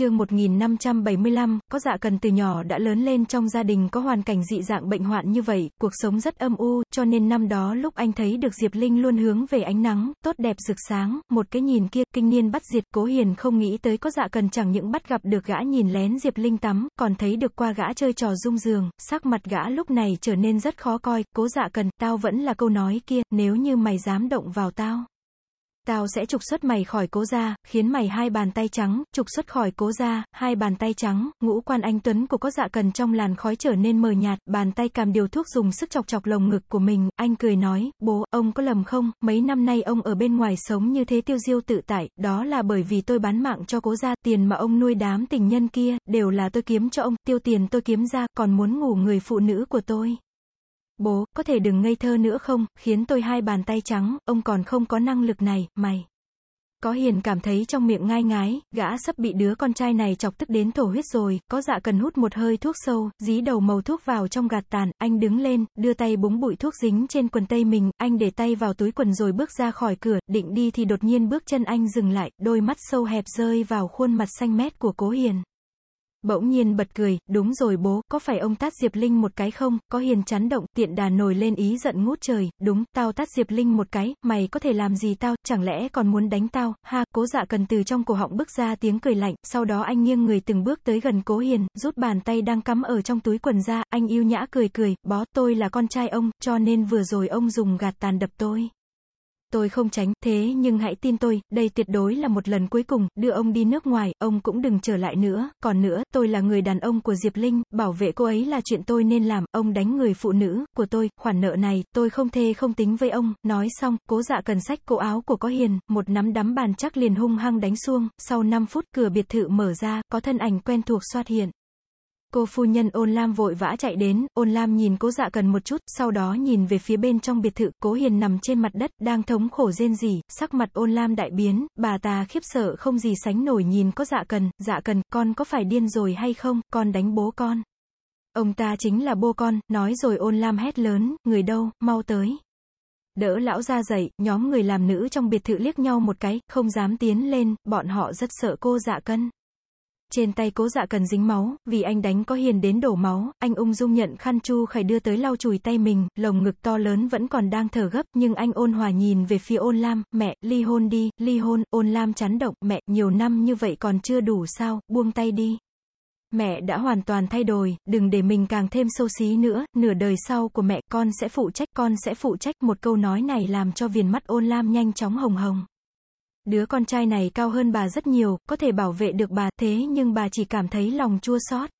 chương 1575, có dạ cần từ nhỏ đã lớn lên trong gia đình có hoàn cảnh dị dạng bệnh hoạn như vậy, cuộc sống rất âm u, cho nên năm đó lúc anh thấy được Diệp Linh luôn hướng về ánh nắng, tốt đẹp rực sáng, một cái nhìn kia, kinh niên bắt diệt, cố hiền không nghĩ tới có dạ cần chẳng những bắt gặp được gã nhìn lén Diệp Linh tắm, còn thấy được qua gã chơi trò dung giường, sắc mặt gã lúc này trở nên rất khó coi, cố dạ cần, tao vẫn là câu nói kia, nếu như mày dám động vào tao. Tao sẽ trục xuất mày khỏi cố gia, khiến mày hai bàn tay trắng, trục xuất khỏi cố gia, hai bàn tay trắng, ngũ quan anh Tuấn của có dạ cần trong làn khói trở nên mờ nhạt, bàn tay cầm điều thuốc dùng sức chọc chọc lồng ngực của mình, anh cười nói, bố, ông có lầm không, mấy năm nay ông ở bên ngoài sống như thế tiêu diêu tự tại, đó là bởi vì tôi bán mạng cho cố gia, tiền mà ông nuôi đám tình nhân kia, đều là tôi kiếm cho ông, tiêu tiền tôi kiếm ra, còn muốn ngủ người phụ nữ của tôi. Bố, có thể đừng ngây thơ nữa không, khiến tôi hai bàn tay trắng, ông còn không có năng lực này, mày. Có hiền cảm thấy trong miệng ngai ngái, gã sắp bị đứa con trai này chọc tức đến thổ huyết rồi, có dạ cần hút một hơi thuốc sâu, dí đầu màu thuốc vào trong gạt tàn, anh đứng lên, đưa tay búng bụi thuốc dính trên quần tây mình, anh để tay vào túi quần rồi bước ra khỏi cửa, định đi thì đột nhiên bước chân anh dừng lại, đôi mắt sâu hẹp rơi vào khuôn mặt xanh mét của cố hiền. Bỗng nhiên bật cười, đúng rồi bố, có phải ông tát Diệp Linh một cái không, có hiền chán động, tiện đà nổi lên ý giận ngút trời, đúng, tao tát Diệp Linh một cái, mày có thể làm gì tao, chẳng lẽ còn muốn đánh tao, ha, cố dạ cần từ trong cổ họng bước ra tiếng cười lạnh, sau đó anh nghiêng người từng bước tới gần cố hiền, rút bàn tay đang cắm ở trong túi quần ra, anh yêu nhã cười cười, bó, tôi là con trai ông, cho nên vừa rồi ông dùng gạt tàn đập tôi tôi không tránh, thế nhưng hãy tin tôi, đây tuyệt đối là một lần cuối cùng, đưa ông đi nước ngoài, ông cũng đừng trở lại nữa, còn nữa, tôi là người đàn ông của Diệp Linh, bảo vệ cô ấy là chuyện tôi nên làm, ông đánh người phụ nữ, của tôi, khoản nợ này, tôi không thê không tính với ông, nói xong, cố dạ cần sách cổ áo của có hiền, một nắm đấm bàn chắc liền hung hăng đánh xuông, sau 5 phút, cửa biệt thự mở ra, có thân ảnh quen thuộc xuất hiện. Cô phu nhân ôn lam vội vã chạy đến, ôn lam nhìn cố dạ cần một chút, sau đó nhìn về phía bên trong biệt thự, cố hiền nằm trên mặt đất, đang thống khổ rên rỉ, sắc mặt ôn lam đại biến, bà ta khiếp sợ không gì sánh nổi nhìn có dạ cần, dạ cần, con có phải điên rồi hay không, con đánh bố con. Ông ta chính là bố con, nói rồi ôn lam hét lớn, người đâu, mau tới. Đỡ lão ra dậy, nhóm người làm nữ trong biệt thự liếc nhau một cái, không dám tiến lên, bọn họ rất sợ cô dạ cân. Trên tay cố dạ cần dính máu, vì anh đánh có hiền đến đổ máu, anh ung dung nhận khăn chu khải đưa tới lau chùi tay mình, lồng ngực to lớn vẫn còn đang thở gấp, nhưng anh ôn hòa nhìn về phía ôn lam, mẹ, ly hôn đi, ly hôn, ôn lam chán động, mẹ, nhiều năm như vậy còn chưa đủ sao, buông tay đi. Mẹ đã hoàn toàn thay đổi, đừng để mình càng thêm sâu xí nữa, nửa đời sau của mẹ con sẽ phụ trách, con sẽ phụ trách, một câu nói này làm cho viền mắt ôn lam nhanh chóng hồng hồng. Đứa con trai này cao hơn bà rất nhiều, có thể bảo vệ được bà, thế nhưng bà chỉ cảm thấy lòng chua xót.